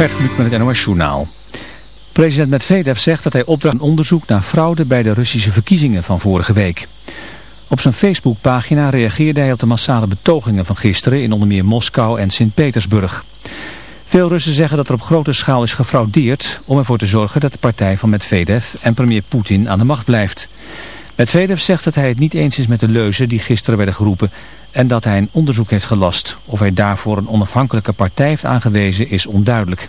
Gert met het NOS Journaal. President Medvedev zegt dat hij opdracht een onderzoek naar fraude bij de Russische verkiezingen van vorige week. Op zijn Facebookpagina reageerde hij op de massale betogingen van gisteren in onder meer Moskou en Sint-Petersburg. Veel Russen zeggen dat er op grote schaal is gefraudeerd om ervoor te zorgen dat de partij van Medvedev en premier Poetin aan de macht blijft. Medvedev zegt dat hij het niet eens is met de leuzen die gisteren werden geroepen en dat hij een onderzoek heeft gelast. Of hij daarvoor een onafhankelijke partij heeft aangewezen is onduidelijk.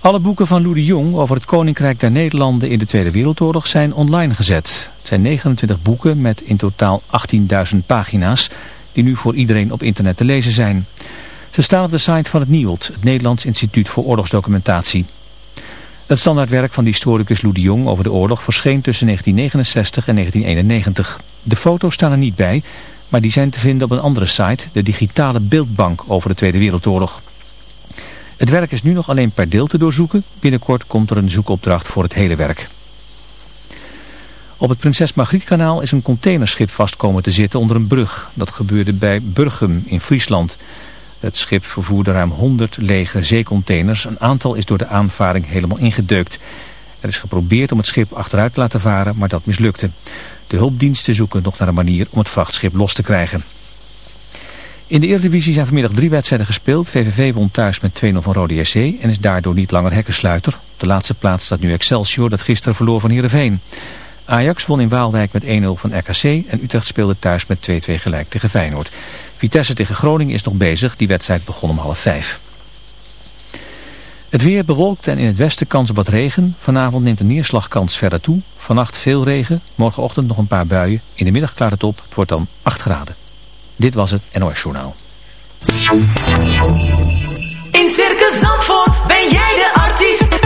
Alle boeken van Lou de Jong over het Koninkrijk der Nederlanden in de Tweede Wereldoorlog zijn online gezet. Het zijn 29 boeken met in totaal 18.000 pagina's die nu voor iedereen op internet te lezen zijn. Ze staan op de site van het NIOD, het Nederlands Instituut voor Oorlogsdocumentatie. Het standaardwerk van de historicus Lou de Jong over de oorlog verscheen tussen 1969 en 1991. De foto's staan er niet bij, maar die zijn te vinden op een andere site, de digitale beeldbank over de Tweede Wereldoorlog. Het werk is nu nog alleen per deel te doorzoeken. Binnenkort komt er een zoekopdracht voor het hele werk. Op het Prinses Margrietkanaal is een containerschip vastkomen te zitten onder een brug. Dat gebeurde bij Burgum in Friesland. Het schip vervoerde ruim 100 lege zeecontainers. Een aantal is door de aanvaring helemaal ingedeukt. Er is geprobeerd om het schip achteruit te laten varen, maar dat mislukte. De hulpdiensten zoeken nog naar een manier om het vrachtschip los te krijgen. In de Eredivisie zijn vanmiddag drie wedstrijden gespeeld. VVV won thuis met 2-0 van Rode SC en is daardoor niet langer hekkensluiter. Op de laatste plaats staat nu Excelsior dat gisteren verloor van Heerenveen. Ajax won in Waalwijk met 1-0 van RKC en Utrecht speelde thuis met 2-2 gelijk tegen Feyenoord. Vitesse tegen Groningen is nog bezig, die wedstrijd begon om half vijf. Het weer bewolkt en in het westen kans op wat regen. Vanavond neemt de neerslagkans verder toe. Vannacht veel regen, morgenochtend nog een paar buien. In de middag klaart het op, het wordt dan 8 graden. Dit was het NOS Journaal. In Circus Zandvoort ben jij de artiest.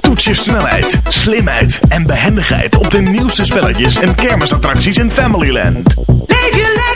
Toets je snelheid, slimheid en behendigheid op de nieuwste spelletjes en kermisattracties in Familyland. Leef je lekker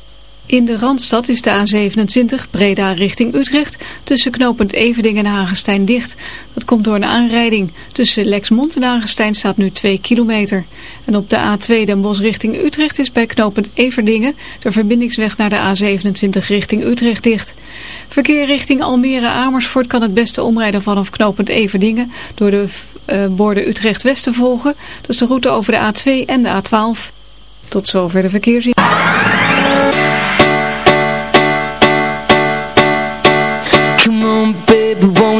In de Randstad is de A27 Breda richting Utrecht tussen knooppunt Everding en Hagestein dicht. Dat komt door een aanrijding. Tussen Lexmond en Hagestein staat nu 2 kilometer. En op de A2 Den Bosch richting Utrecht is bij knooppunt Everdingen de verbindingsweg naar de A27 richting Utrecht dicht. Verkeer richting Almere Amersfoort kan het beste omrijden vanaf knooppunt Everdingen door de uh, borden Utrecht West te volgen. Dat is de route over de A2 en de A12. Tot zover de verkeersin.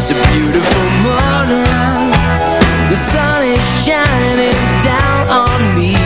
It's a beautiful morning. The sun is shining down on me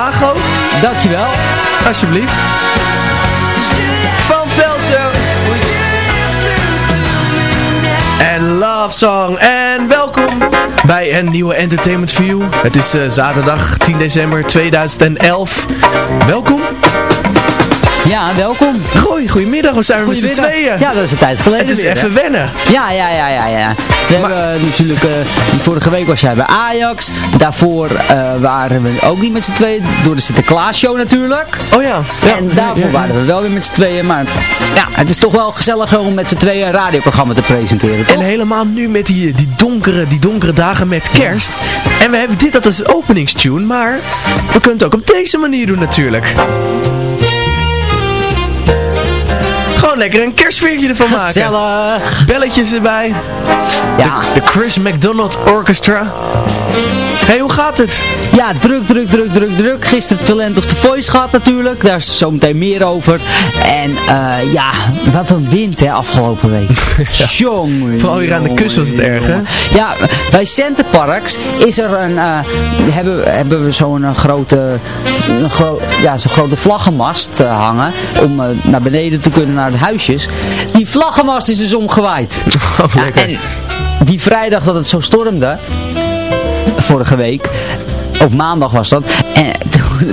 imago. Dankjewel. Alsjeblieft. Van Velsen. En Love Song. En welkom bij een nieuwe Entertainment View. Het is eh, zaterdag 10 december 2011. Welkom. Ja, welkom. Goeie, goedemiddag. We zijn weer met z'n tweeën. Ja, dat is een tijd geleden Het is weer, hè? even wennen. Ja, ja, ja, ja, ja. We hebben eh, natuurlijk, eh, vorige week was jij bij Ajax. Daarvoor eh, waren we ook niet met z'n tweeën, door de Sinterklaas-show natuurlijk. Oh ja. ja. en daarvoor Ja, ja. waren we wel weer met z'n tweeën. Maar ja, het is toch wel gezellig om met z'n tweeën een radioprogramma te presenteren, toch? En helemaal nu met die, die, donkere, die donkere dagen met kerst. En we hebben dit dat als openingstune, maar we kunnen het ook op deze manier doen natuurlijk. Lekker een kerstfeertje ervan maken. Gezellig. Belletjes erbij. Ja. De Chris McDonald Orchestra. hey, hoe gaat het? Ja, druk, druk, druk, druk, druk. Gisteren Talent of the Voice gehad natuurlijk. Daar is zometeen meer over. En eh, ja, wat een wind hè, afgelopen week. Jongen. Vooral hier aan de kust was het erg, hè? Ja, bij Centerparks is er een, eh, hebben, hebben we zo'n eh, grote, een gro ja, zo'n grote vlaggenmast hangen. Om naar beneden te kunnen naar de huisjes. Die vlaggenmast is dus omgewaaid. Oh, Ja, en die vrijdag dat het zo stormde, vorige week, of maandag was dat, en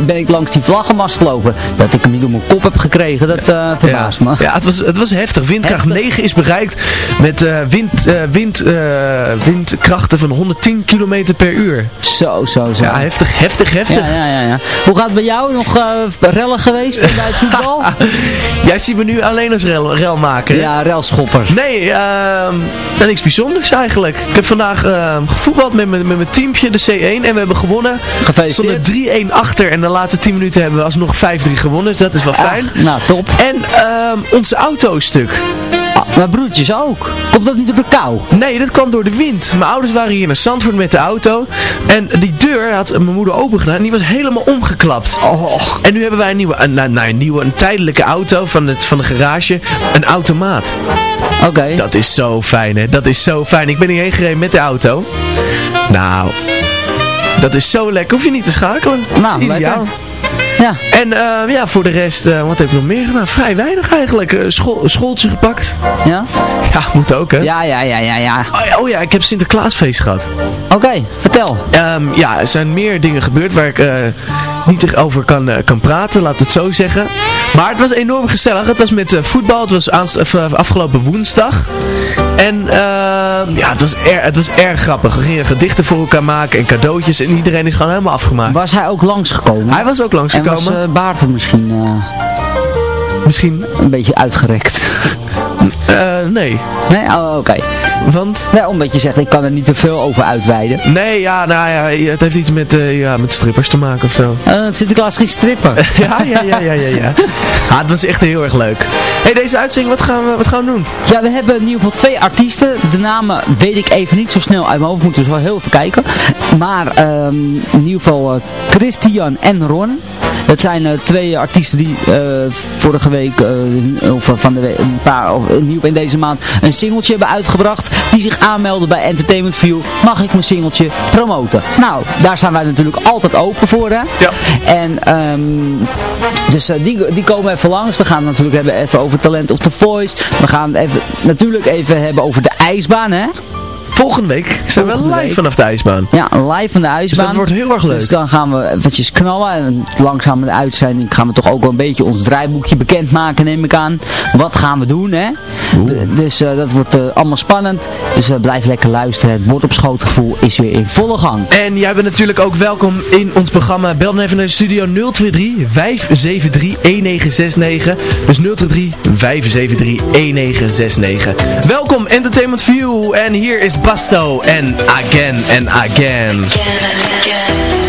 ben ik langs die vlaggenmast gelopen. Dat ik hem niet op mijn kop heb gekregen, dat eh verbaast me. Ja, het was, het was heftig. Windkracht Heftig. 9 is bereikt met eh, wind, eh, wind, windkrachten van 110 km per uur. Zo, zo, zo. Ja, heftig, heftig, heftig. Ja, ja, ja, ja. Hoe gaat het bij jou? Nog rellen geweest bij het voetbal? Jij ziet me nu alleen als rel, relmaker. hè? ja, relschopper. Nee, ehm niks bijzonders eigenlijk. Ik heb vandaag ehm, gevoetbald met, mijn- met mijn teampje, de C1, en we hebben gewonnen. We Gefeliciteerd. stonden 3-1 achter en de laatste 10 minuten hebben we alsnog 5-3 gewonnen, dus dat is wel fijn. Ach, nou, top. En ehm, onze auto is stuk. Ah, mijn broertjes ook. Komt dat niet op de kou? Nee, dat kwam door de wind. Mijn ouders waren hier naar Zandvoort met de auto. En die deur had mijn moeder open gedaan en die was helemaal omgeklapt. Oh. En nu hebben wij een nieuwe, een, nou, nou, een nieuwe, een tijdelijke auto van, het, van de garage. Een automaat. Oké. Dat is zo fijn, hè. Dat is zo fijn. Ik ben hierheen gereden met de auto. Nou, dat is zo lekker. Hoef je niet te schakelen. Nou, lekker. Ja. En eh, ja, voor de rest, eh, wat heb ik nog meer gedaan? Vrij weinig eigenlijk. Eh, school, schooltje gepakt. Ja? Ja, moet ook, hè. Ja, ja, ja, ja, ja. Oh, ja, oh ja, ik heb Sinterklaasfeest gehad. Oké, vertel. Ehm, ja, er zijn meer dingen gebeurd waar ik... niet over kan, kan praten, laat het zo zeggen. Maar het was enorm gezellig. Het was met voetbal, het was afgelopen woensdag. En ehm, ja, het was, er, het was erg grappig. We gingen gedichten voor elkaar maken en cadeautjes en iedereen is gewoon helemaal afgemaakt. Was hij ook langsgekomen? Hij was ook en langsgekomen. Was uh, Baarten misschien eh, Misschien, een beetje uitgerekt? eh, nee. nee? Oh, oké. Want, Nee, omdat je zegt, ik kan er niet te veel over uitweiden. nee, ja, nou ja, het heeft iets met, eh, ja, met strippers te maken of zo. Uh, Sinterklaas geen stripper. Ja, ja, ja, ja, ja, ja. Ah, het was echt heel erg leuk. hey, deze uitzending, wat gaan, we, wat gaan we doen? Ja, we hebben in ieder geval twee artiesten. De namen weet ik even niet zo snel uit mijn hoofd. Moeten we zo heel even kijken. Maar ehm, in ieder geval Christian en Ron. Het zijn twee artiesten die vorige week, eh, of van de week, een paar, of geval in deze maand, een singeltje hebben uitgebracht. Die zich aanmelden bij Entertainment View. Mag ik mijn singeltje promoten? Nou, daar zijn wij natuurlijk altijd open voor, hè? Ja. En ehm, dus eh, die, die komen even langs. We gaan het natuurlijk hebben even over Talent of the Voice. We gaan het even, natuurlijk even hebben over de ijsbaan, hè? Volgende week zijn we Volgende live week. vanaf de ijsbaan. Ja, live van de ijsbaan. Dus dat wordt heel erg leuk. Dus dan gaan we eventjes knallen. En langzaam met de uitzending gaan we toch ook wel een beetje ons draaiboekje bekendmaken, neem ik aan. Wat gaan we doen, hè? Dus eh, dat wordt eh, allemaal spannend. Dus eh, blijf lekker luisteren. Het bord op schoot gevoel is weer in volle gang. En jij bent natuurlijk ook welkom in ons programma. Bel dan even naar de studio 023 573 1969. Dus 023 573 1969. Welkom Entertainment View. En hier is Basto en Again and Again. Again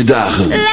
fijne dagen.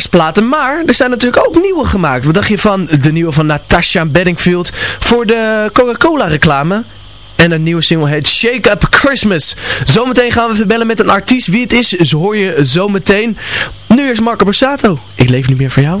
kerstplaten. Maar er zijn natuurlijk ook nieuwe gemaakt. Wat dacht je van de nieuwe van Natasha Bedingfield voor de Coca-Cola reclame? En een nieuwe single heet Shake Up Christmas. Zometeen gaan we verbellen met een artiest. Wie het is, dus hoor je zometeen. Nu is Marco Borsato. Ik leef niet meer voor jou.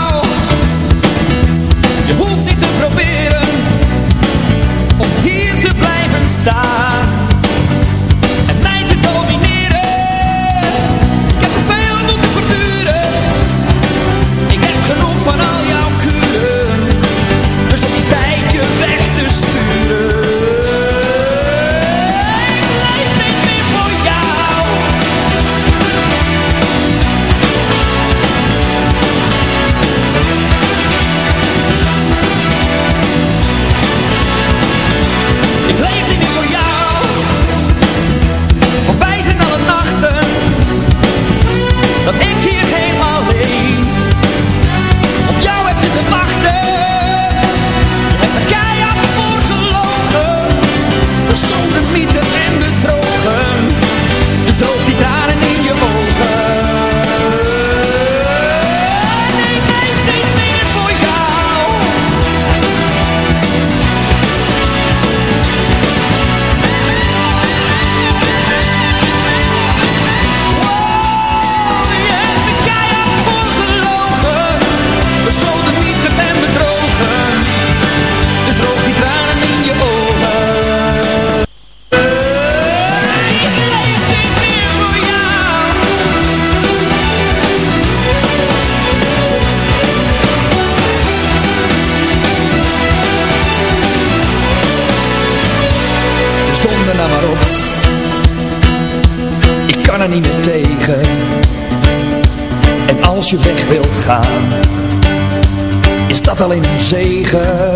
está alleen zegen.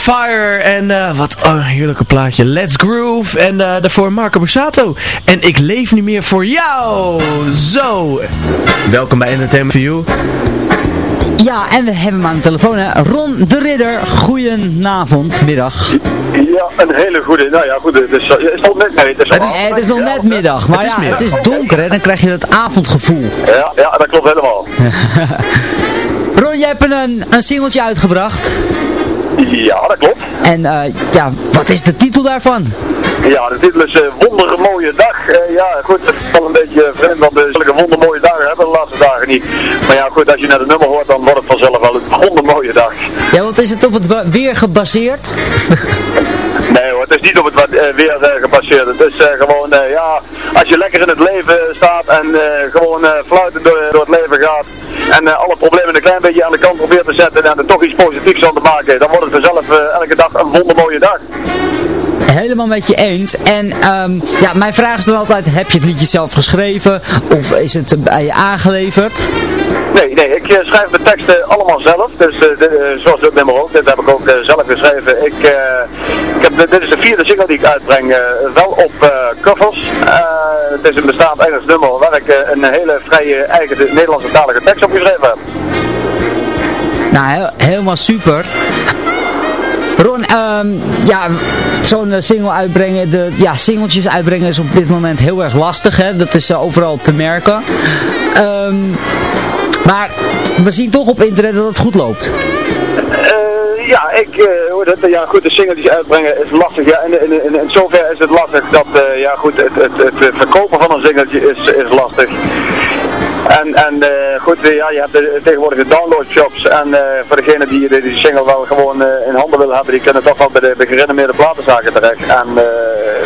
Fire. En eh, wat oh, een heerlijke plaatje. Let's Groove. En uh, daarvoor Marco Borsato. En ik leef niet meer voor jou. Zo. Welkom bij Entertainment for You. Ja, en we hebben hem aan de telefoon, hè. Ron de Ridder. Goedenavond, middag. Ja, een hele goede. Nou ja, goed. Het is, het is nog net, nee, het is, het is, het is nog net middag, maar ja, het is donker, hè. Dan krijg je het avondgevoel. Ja, ja dat klopt helemaal. Ron, jij hebt een, een singeltje uitgebracht. Ja, dat klopt. En uh, ja, wat is de titel daarvan? Ja, de titel is uh, Wondermooie Dag. Uh, ja, goed, wel een beetje vreemd, want we zulke wondermooie dagen hebben de laatste dagen niet. Maar ja, goed, als je naar de nummer hoort, dan wordt het vanzelf wel een wondermooie dag. Ja, want is het op het weer gebaseerd? Nee hoor, het is niet op het weer gebaseerd. Het is gewoon, ja, als je lekker in het leven staat en gewoon fluitend door, door, het leven gaat en alle problemen een klein beetje aan de kant probeert te zetten en er toch iets positiefs aan te maken, dan wordt het vanzelf elke dag een wondermooie dag. Helemaal met je eens. En um, ja, mijn vraag is dan altijd, heb je het liedje zelf geschreven of is het bij je aangeleverd? Nee, nee, ik uh, schrijf de teksten allemaal zelf. Dus uh, de, uh, zoals het nummer ook, dit heb ik ook zelf geschreven. Ik, ik heb, dit is de vierde single die ik uitbreng, wel op covers. het is een bestaand Engels nummer waar ik een hele vrije eigen Nederlandse talige tekst op Nou, helemaal super. Ron, um, ja, zo'n single uitbrengen, de ja, singeltjes uitbrengen is op dit moment heel erg lastig, hè? dat is uh, overal te merken. Um, maar we zien toch op internet dat het goed loopt. Uh, ja, ik, uh, hoe dat, ja, goed, de singeltjes uitbrengen is lastig. Ja, en in, in, in zover is het lastig dat, ja, goed, het, het, het verkopen van een singeltje is, is lastig. En, en uh, goed, ja, je hebt de, tegenwoordig de downloadshops en uh, voor degene die, die, single wel gewoon in handen willen hebben, die kunnen toch wel bij de, bij gerenommeerde platenzaken terecht. En,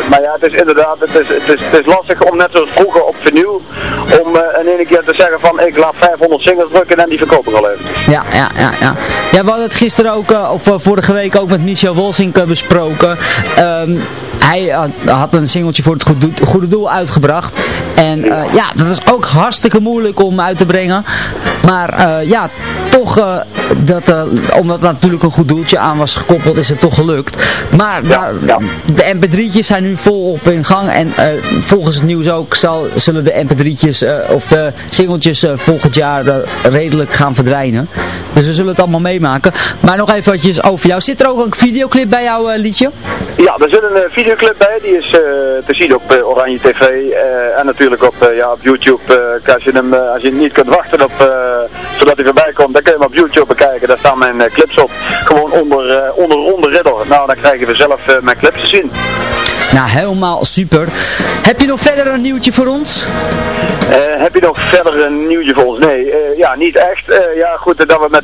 maar ja, het is inderdaad, het is, het, is, het is lastig om net zoals vroeger op vernieuw, om in ene keer te zeggen van ik laat 500 singles drukken en die verkoop ik al even. Ja, ja, ja, ja. Ja, we hadden het gisteren ook, of vorige week ook met Michel Wolsink besproken. Um, hij had een singeltje voor het goede, doel uitgebracht. En ja, dat is ook hartstikke moeilijk om uit te brengen. Maar uh, ja, toch, uh, dat, omdat natuurlijk een goed doeltje aan was gekoppeld, is het toch gelukt. Maar ja, de mp3'tjes zijn nu volop in gang. En volgens het nieuws ook zal, zullen de mp3'tjes of de singeltjes volgend jaar redelijk gaan verdwijnen. Dus we zullen het allemaal meemaken. Maar nog even over jou. Zit er ook een videoclip bij jouw liedje? Ja, er zit een videoclip bij. Die is te zien op Oranje TV. en natuurlijk op, ja, op YouTube. als, je hem, als je niet kunt wachten op, zodat hij voorbij komt, dan kun je hem op YouTube bekijken. Daar staan mijn clips op. Gewoon onder, onder Ronde Ridder. Nou, dan krijgen we zelf mijn clips te zien. Nou, helemaal super. Heb je nog verder een nieuwtje voor ons? Uh, heb je nog verder een nieuwtje voor ons? Nee, uh, ja, niet echt. Uh, ja, goed, dat we met,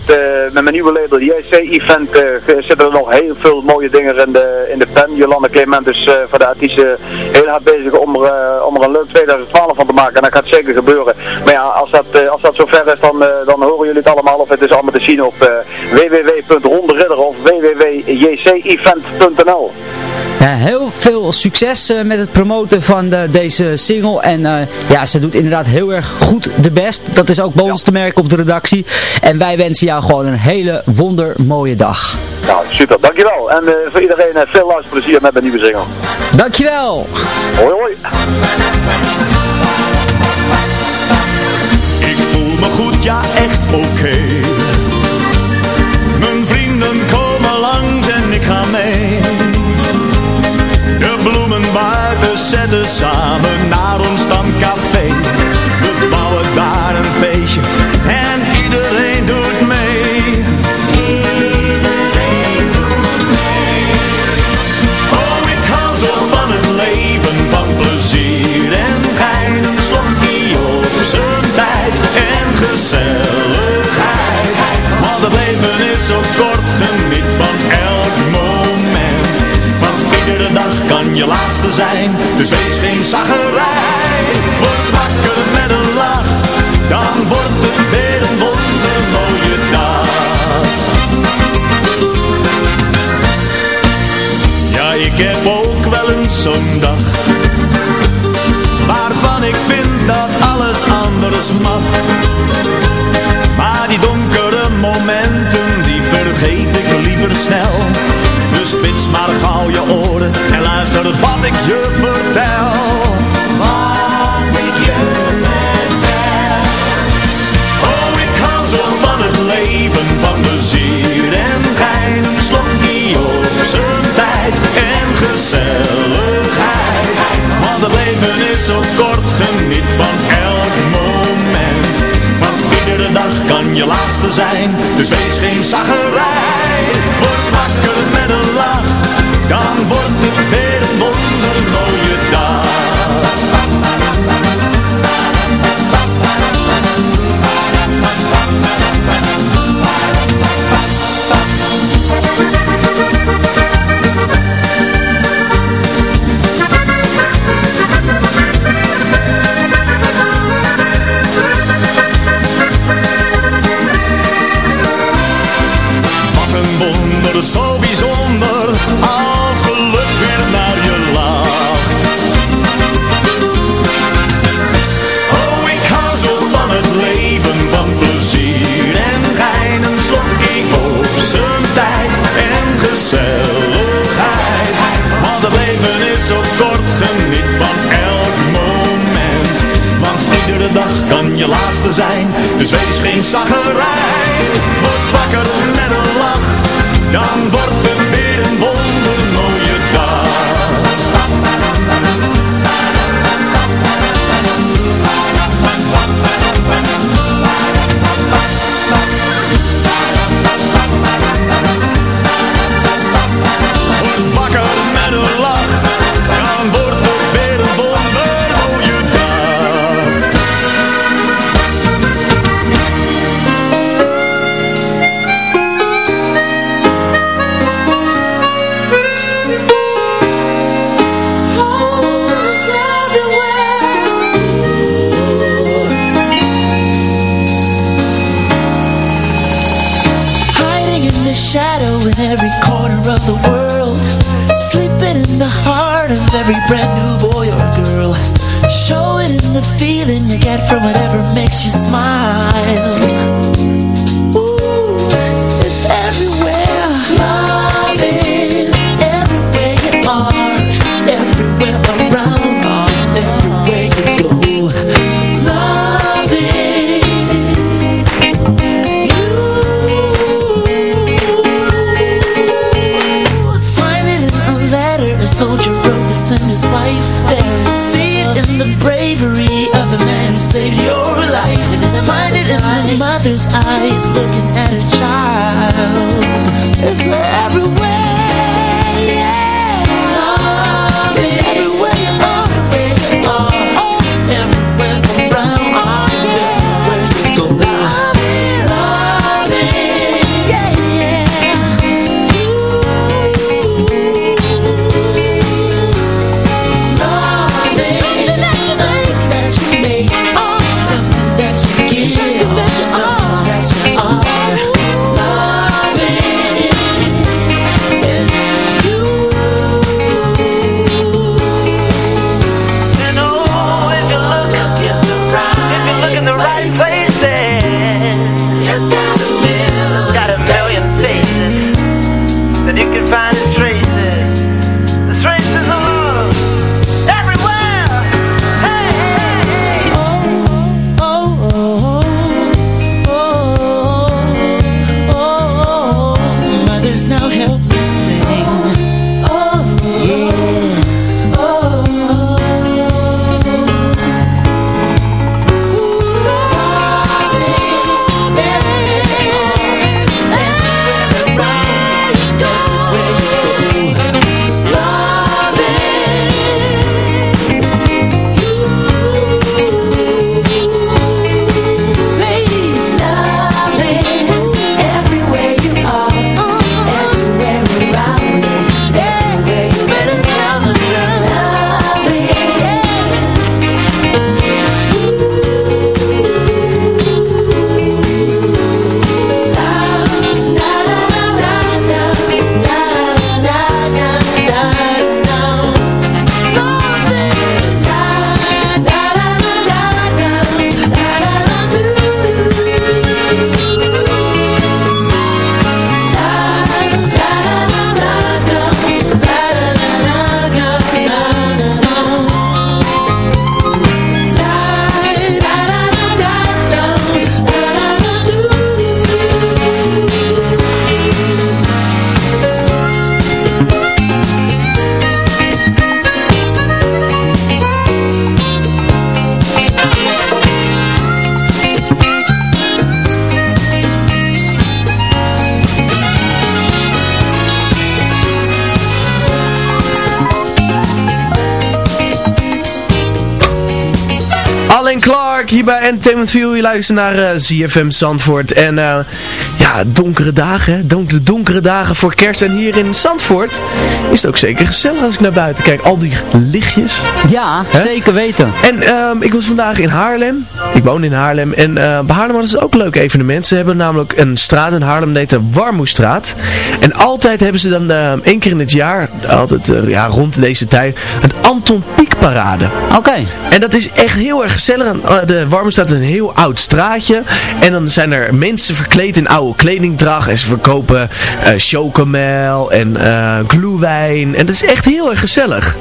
met mijn nieuwe label, JC-event, zitten er nog heel veel mooie dingen in de, in de pen. Jolanda Clement is voor de artiesten heel hard bezig om er, om er een leuk 2012 van te maken. En dat gaat zeker gebeuren. Maar ja, als dat, als dat zover is, dan, dan horen jullie het allemaal. Of het is allemaal te zien op www.ronderidder of www.jcevent.nl. Ja, heel veel succes uh, met het promoten van de, deze single. En uh, ja, ze doet inderdaad heel erg goed de best. Dat is ook bij ons te merken op de redactie. En wij wensen jou gewoon een hele wondermooie dag. Nou, super. Dankjewel. En uh, voor iedereen veel luisterplezier met mijn nieuwe single. Dankjewel. Hoi hoi. Ik voel me goed, ja echt oké. Okay. Buiten zetten samen naar ons stamcafé. Zijn, dus wees geen zaggerij. Word wakker met een lach, dan wordt het weer een wondermooie dag. Ja, ik heb ook wel eens zo'n dag, waarvan ik vind dat alles anders mag. ik je vertel. Wat je vertel. Oh, ik hou zo van het leven, van plezier en gein. Slokkie op zijn tijd en gezelligheid. Want het leven is zo kort, geniet van elk moment. Want iedere dag kan je laatste zijn, dus wees geen zaggerij. Word wakker geen zaggerij. Hier bij Entertainment View. Je luistert naar eh, ZFM Zandvoort. En eh, ja, donkere dagen, donkere, donkere dagen voor kerst. En hier in Zandvoort is het ook zeker gezellig als ik naar buiten kijk. Al die lichtjes. Ja, zeker weten. En ehm, ik was vandaag in Haarlem. Ik woon in Haarlem. En eh, bij Haarlem hadden ze ook een leuk evenement. Ze hebben namelijk een straat in Haarlem, dat heet de Warmoestraat. En altijd hebben ze dan eh, één keer in het jaar, altijd ja, rond deze tijd, een Anton Pieck parade. Oké. En dat is echt heel erg gezellig. Eh, De Warmoestraat is een heel oud straatje. En dan zijn er mensen verkleed in oude kledingdracht. En ze verkopen eh chocomel en eh glühwein. En dat is echt heel erg gezellig.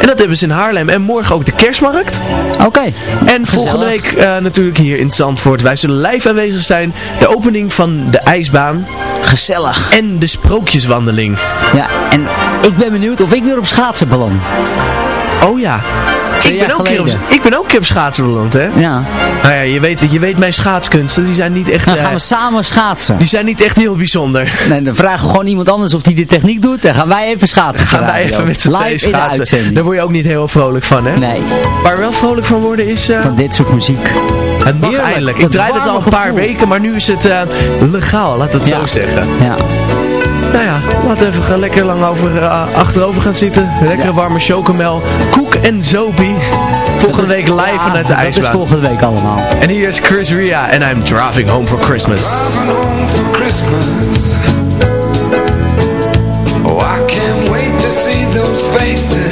En dat hebben ze in Haarlem. En morgen ook de kerstmarkt. Oké. En volgende week natuurlijk hier in Zandvoort. Wij zullen live aanwezig zijn. De opening van de ijsbaan. Gezellig. En de sprookjeswandeling. Ja, en ik ben benieuwd of ik weer op schaatsen beland. Oh ja. Twee Ik ben, ook een keer op, geleden. ik ben ook keer op schaatsen beland, hè? Ja. Nou ja, je weet, je weet mijn schaatskunsten, die zijn niet echt... Dan eh, gaan we samen schaatsen. Die zijn niet echt heel bijzonder. Nee, dan vragen we gewoon iemand anders of die de techniek doet. Dan gaan wij even schaatsen. Gaan wij even met z'n de schaatsen. Daar word je ook niet heel vrolijk van, hè? Nee. Waar we wel vrolijk van worden is... eh, Van dit soort muziek. het mag Heerlijk. eindelijk. Ik draai het al een paar gevoel. weken, maar nu is het eh, legaal, laat het Ja. zo zeggen. Ja. Nou ja, laten we even lekker lang over, eh, achterover gaan zitten. Lekker Ja. warme chocomel. Koek en zopie. Volgende is- week live Ja, vanuit de Dat is ijsbaan. volgende week allemaal. En hier is Chris Ria en I'm driving home for Christmas. Driving home for Christmas. Oh, I can't wait to see those faces.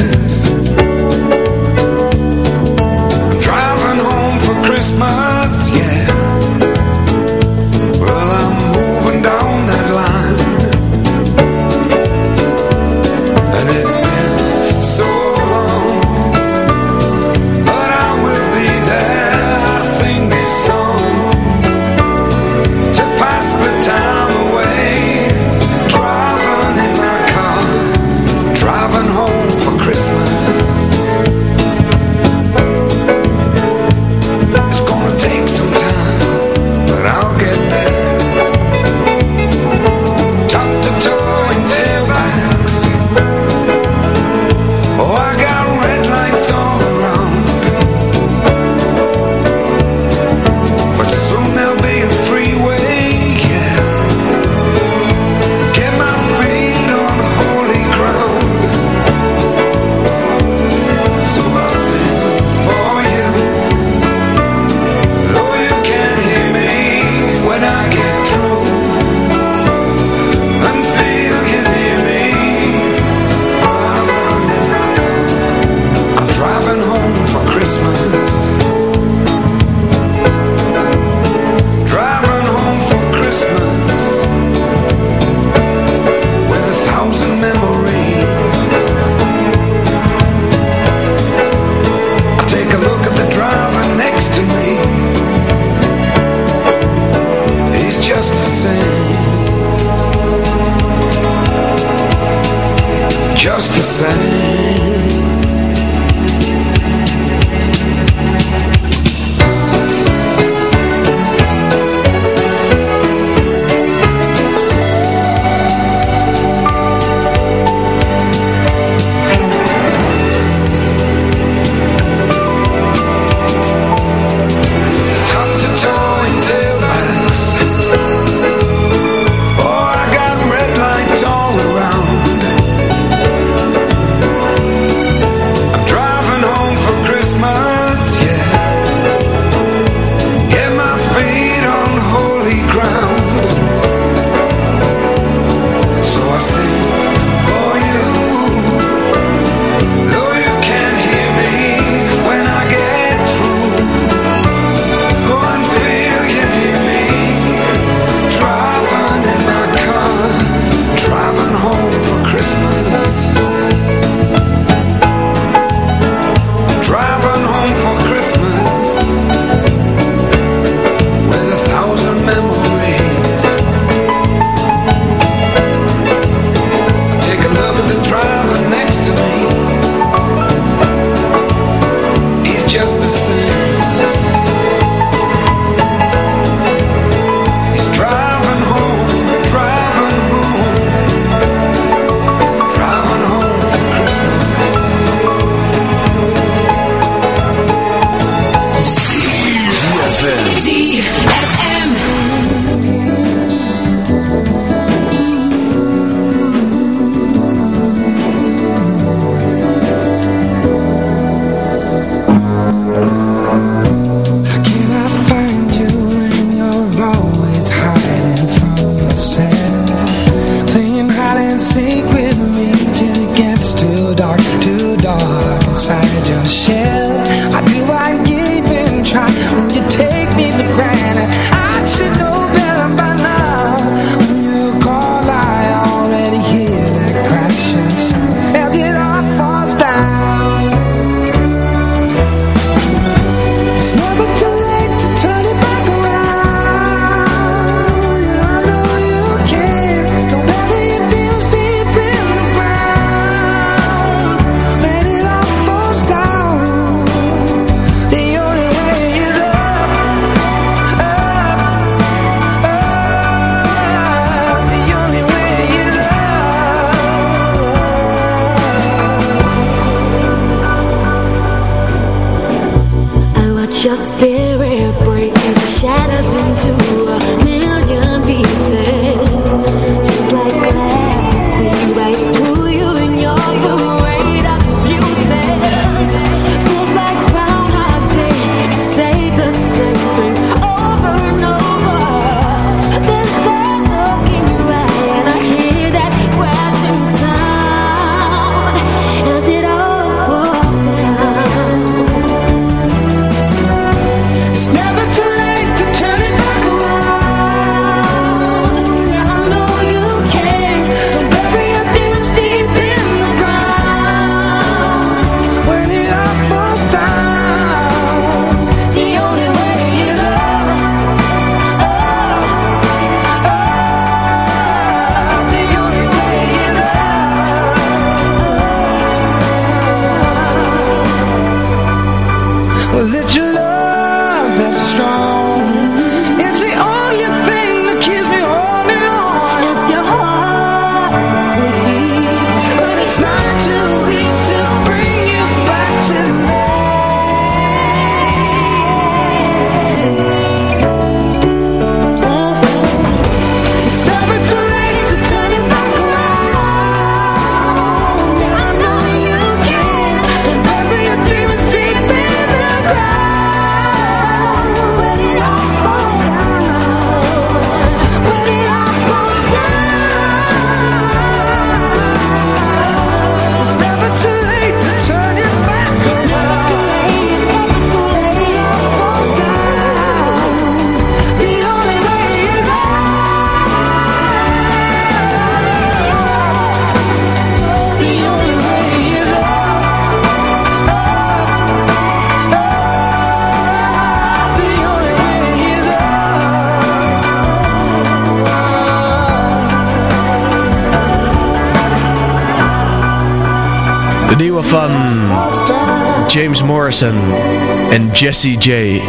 en Jesse J.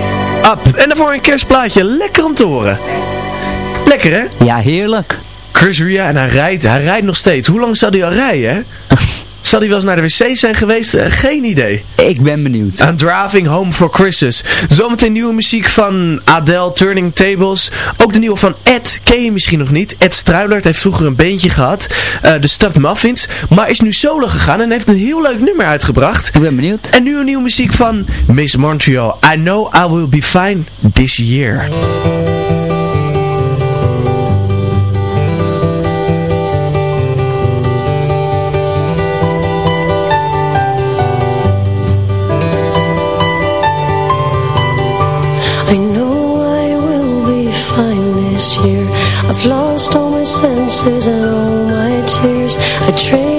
Up. En daarvoor een kerstplaatje. Lekker om te horen. Lekker hè? Ja, heerlijk. Chris Ria en hij rijdt, hij rijdt nog steeds. Hoe lang zou hij al rijden hè? Zal die wel eens naar de wc zijn geweest? Eh, geen idee. Ik ben benieuwd. A Driving Home for Christmas. Zometeen nieuwe muziek van Adele, Turning Tables. Ook de nieuwe van Ed, ken je misschien nog niet. Ed Struilert heeft vroeger een beentje gehad. Uh, de stad Muffins. Maar is nu solo gegaan en heeft een heel leuk nummer uitgebracht. Ik ben benieuwd. En nu een nieuwe muziek van Miss Montreal. I know I will be fine this year. senses and all my tears. I trade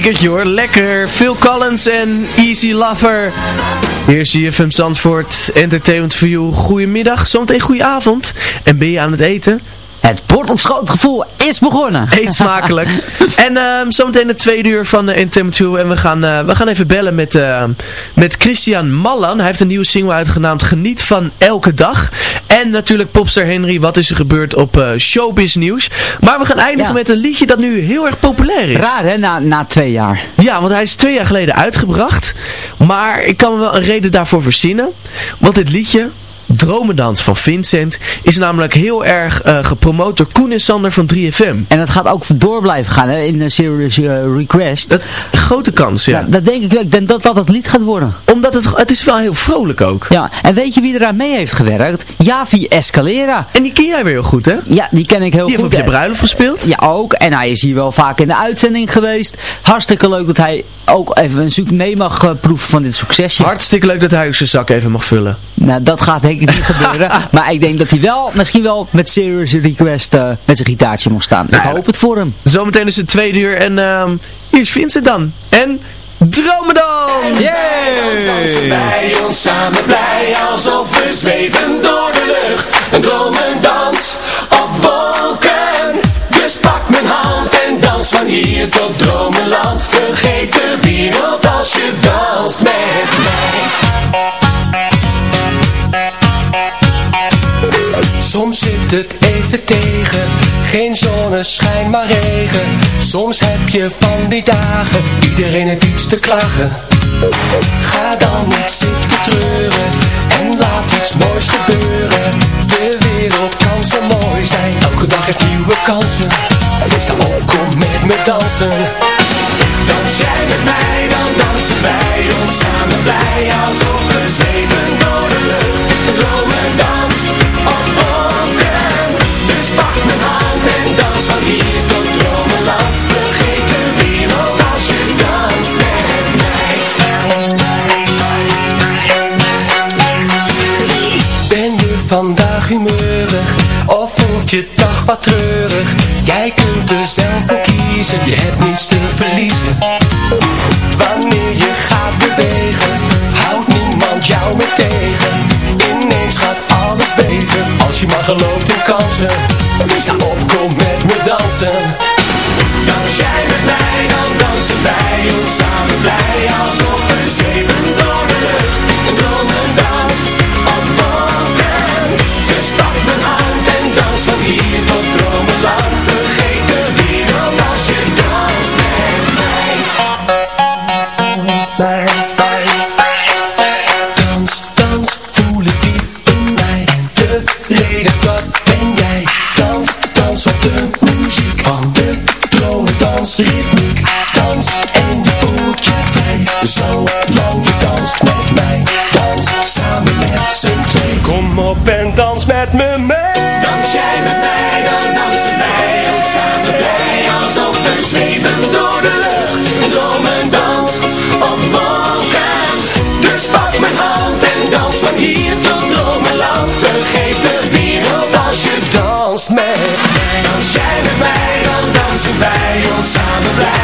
Klassiekertje hoor. Lekker. Phil Collins en Easy Lover. Hier is JFM Zandvoort. Entertainment for you. Goedemiddag. Zometeen goede avond. En ben je aan het eten? Het bord op schoot gevoel is begonnen. Eet smakelijk. en ehm zometeen de tweede uur van uh, for you. En we gaan, eh, we gaan even bellen met, eh, met Christian Mallan. Hij heeft een nieuwe single uitgenaamd Geniet van Elke Dag. En natuurlijk popster Henry. Wat is er gebeurd op eh, Showbiz Nieuws. Maar we gaan eindigen Ja. met een liedje dat nu heel erg populair is. Raar hè, na, na twee jaar. Ja, want hij is twee jaar geleden uitgebracht. Maar ik kan me wel een reden daarvoor verzinnen. Want dit liedje, Dromendans van Vincent, is namelijk heel erg eh, gepromoot door Koen en Sander van 3FM. En het gaat ook door blijven gaan hè, in de Serious eh, Request. Dat, grote kans, ja. Ja, dat denk ik wel. Ik denk dat dat het lied gaat worden. Omdat het, het is wel heel vrolijk ook. Ja, en weet je wie eraan mee heeft gewerkt? Javi Escalera. En die ken jij weer heel goed, hè? Ja, die ken ik heel Die heeft goed. op je bruiloft gespeeld. Ja, ook. En hij is hier wel vaak in de uitzending geweest. Hartstikke leuk dat hij ook even een zoek mee mag eh, proeven van dit succesje. Hartstikke leuk dat hij ook zijn zak even mag vullen. Nou, dat gaat denk ik niet gebeuren. Maar ik denk dat hij wel, misschien wel met Serious Request eh, met zijn gitaartje mag staan. Nou, ik hoop het voor hem. Zometeen is het tweede uur en ehm hier is Vincent dan. En Dromedon! Dansen wij ons samen blij alsof we zweven door de lucht. Een dromendans op wolken. Dus pak mijn hand en dans van hier tot dromenland. Vergeet de wereld als je danst met mij. Soms zit het even tegen, geen zonneschijn maar regen. Soms heb je van die dagen, iedereen heeft iets te klagen. Ga dan niet zitten treuren en laat iets moois gebeuren. De wereld kan zo mooi zijn, elke dag heeft nieuwe kansen. Sta op, kom met me dansen. Dans jij met mij, dan dansen wij ons samen blij alsof we zweven door de lucht. Wat treurig? Jij kunt er zelf voor kiezen, je hebt niets te verliezen. Wanneer je gaat bewegen, houdt niemand jou meer tegen. Ineens gaat alles beter, als je maar gelooft in kansen. Sta op, kom met me dansen. En dans van hier tot dromenland. Vergeet de wereld als je danst met mij. Dans jij met mij, dan dansen wij ons samen blij.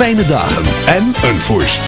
Fijne dagen en een voorst.